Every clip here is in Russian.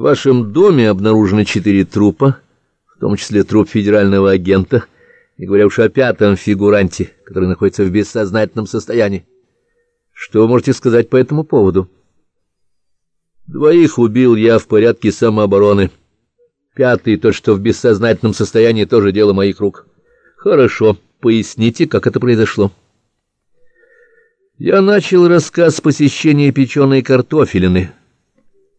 В вашем доме обнаружены четыре трупа, в том числе труп федерального агента, не говоря уж о пятом фигуранте, который находится в бессознательном состоянии. Что вы можете сказать по этому поводу? Двоих убил я в порядке самообороны. Пятый, тот, что в бессознательном состоянии, тоже дело моих рук. Хорошо, поясните, как это произошло. Я начал рассказ посещения печеной картофелины.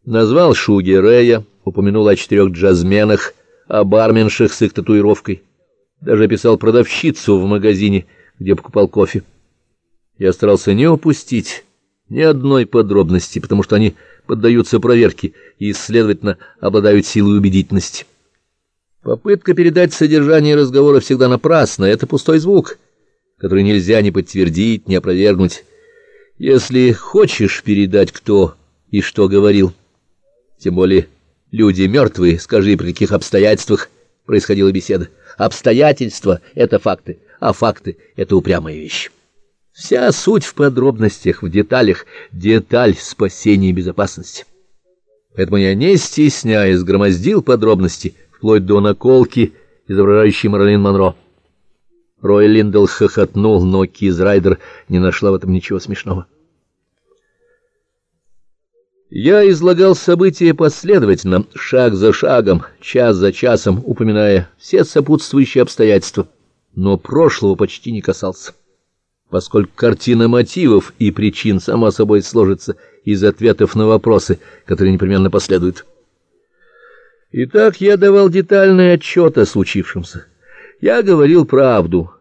Назвал Шуги Рея, упомянул о четырех джазменах, о барменшах с их татуировкой. Даже описал продавщицу в магазине, где покупал кофе. Я старался не упустить ни одной подробности, потому что они поддаются проверке и, следовательно, обладают силой убедительности. Попытка передать содержание разговора всегда напрасна, это пустой звук, который нельзя ни подтвердить, ни опровергнуть. Если хочешь передать, кто и что говорил, тем более люди мертвые, скажи, при каких обстоятельствах происходила беседа. Обстоятельства — это факты, а факты — это упрямая вещь. Вся суть в подробностях, в деталях, деталь спасения и безопасности. Поэтому я, не стесняясь, громоздил подробности, вплоть до наколки, изображающей Марлин Монро. Рой Линдл хохотнул, но Киз Райдер не нашла в этом ничего смешного. Я излагал события последовательно, шаг за шагом, час за часом, упоминая все сопутствующие обстоятельства, но прошлого почти не касался поскольку картина мотивов и причин сама собой сложится из ответов на вопросы, которые непременно последуют. Итак, я давал детальный отчет о случившемся. Я говорил правду,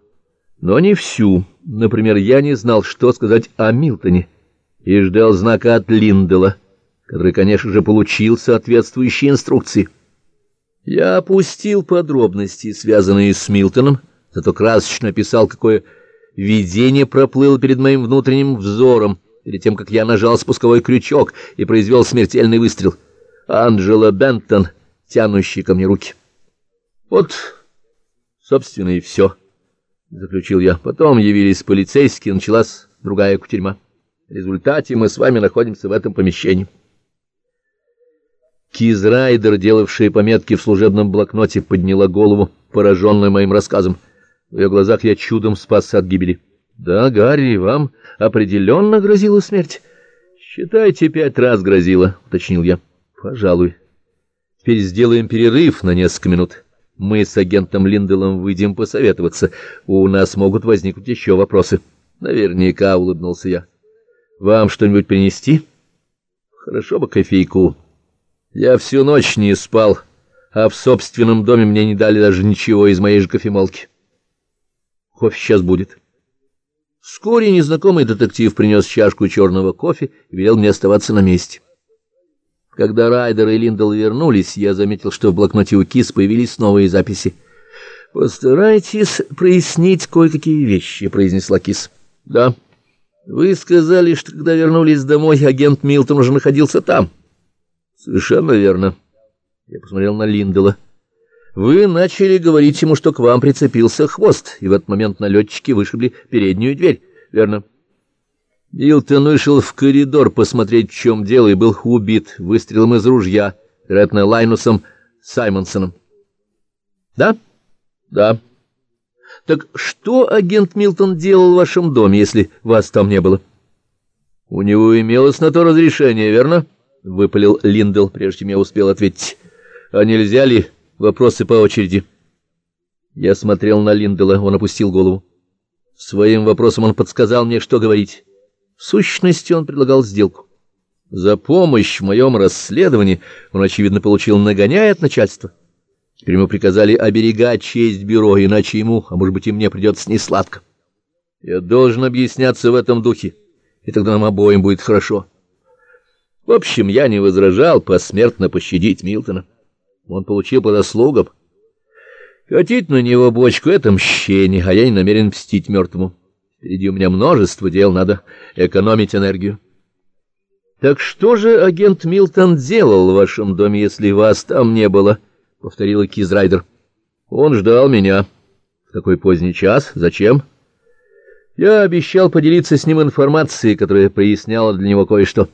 но не всю. Например, я не знал, что сказать о Милтоне, и ждал знака от Линдела, который, конечно же, получил соответствующие инструкции. Я опустил подробности, связанные с Милтоном, зато красочно описал, какое Видение проплыло перед моим внутренним взором, перед тем, как я нажал спусковой крючок и произвел смертельный выстрел. Анджела Бентон, тянущий ко мне руки. Вот, собственно, и все, — заключил я. Потом явились полицейские, началась другая кутерьма. В результате мы с вами находимся в этом помещении. Кизрайдер, делавшая пометки в служебном блокноте, подняла голову, пораженная моим рассказом. В ее глазах я чудом спасся от гибели. Да, Гарри, вам определенно грозила смерть. Считайте, пять раз грозила, уточнил я. Пожалуй. Теперь сделаем перерыв на несколько минут. Мы с агентом Линделом выйдем посоветоваться. У нас могут возникнуть еще вопросы. Наверняка, улыбнулся я. Вам что-нибудь принести? Хорошо бы кофейку. Я всю ночь не спал, а в собственном доме мне не дали даже ничего из моей же кофемолки. Кофе сейчас будет. Вскоре незнакомый детектив принес чашку черного кофе и велел мне оставаться на месте. Когда Райдер и Линдел вернулись, я заметил, что в блокноте у Кис появились новые записи. «Постарайтесь прояснить кое-какие вещи», — произнесла Кис. «Да. Вы сказали, что когда вернулись домой, агент Милтон уже находился там». «Совершенно верно». Я посмотрел на Линдела. Вы начали говорить ему, что к вам прицепился хвост, и в этот момент налетчики вышибли переднюю дверь, верно? Билтон вышел в коридор посмотреть, в чем дело, и был убит выстрелом из ружья, вероятно, Лайнусом Саймонсоном. Да? Да. Так что агент Милтон делал в вашем доме, если вас там не было? У него имелось на то разрешение, верно? — выпалил Линдл, прежде чем я успел ответить. — А нельзя ли Вопросы по очереди. Я смотрел на Линдела, он опустил голову. Своим вопросом он подсказал мне, что говорить. В сущности, он предлагал сделку. За помощь в моем расследовании он, очевидно, получил нагоняй от начальства. Теперь ему приказали оберегать честь бюро, иначе ему, а может быть и мне, придется несладко. Я должен объясняться в этом духе, и тогда нам обоим будет хорошо. В общем, я не возражал посмертно пощадить Милтона. Он получил по заслугам. Катить на него бочку — это мщение, а я не намерен мстить мертвому. Впереди у меня множество дел, надо экономить энергию. Так что же агент Милтон делал в вашем доме, если вас там не было? — повторила Кизрайдер. Он ждал меня. В такой поздний час? Зачем? Я обещал поделиться с ним информацией, которая проясняла для него кое-что.